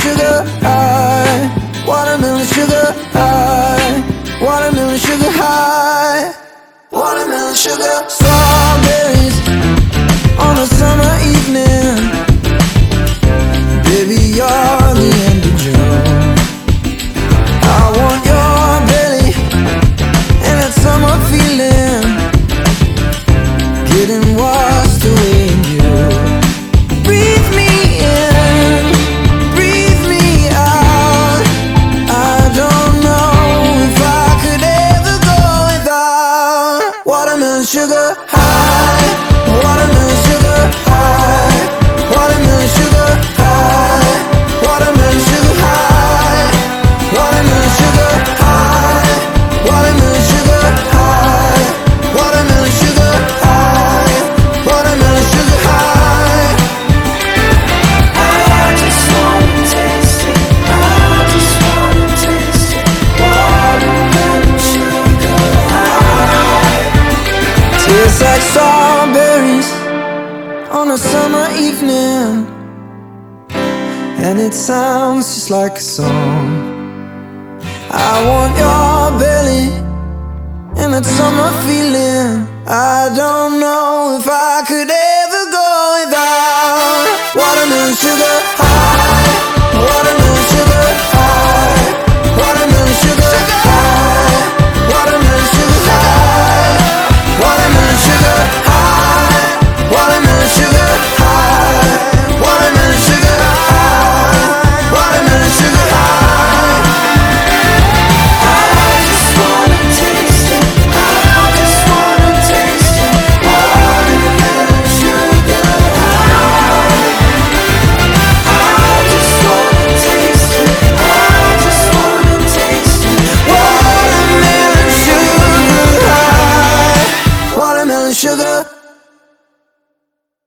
sugar high, watermelon sugar high, watermelon sugar high, watermelon sugar high, Tastes like strawberries on a summer evening, and it sounds just like a song. I want your belly and that summer feeling. I don't know if I could ever go without watermelon sugar high.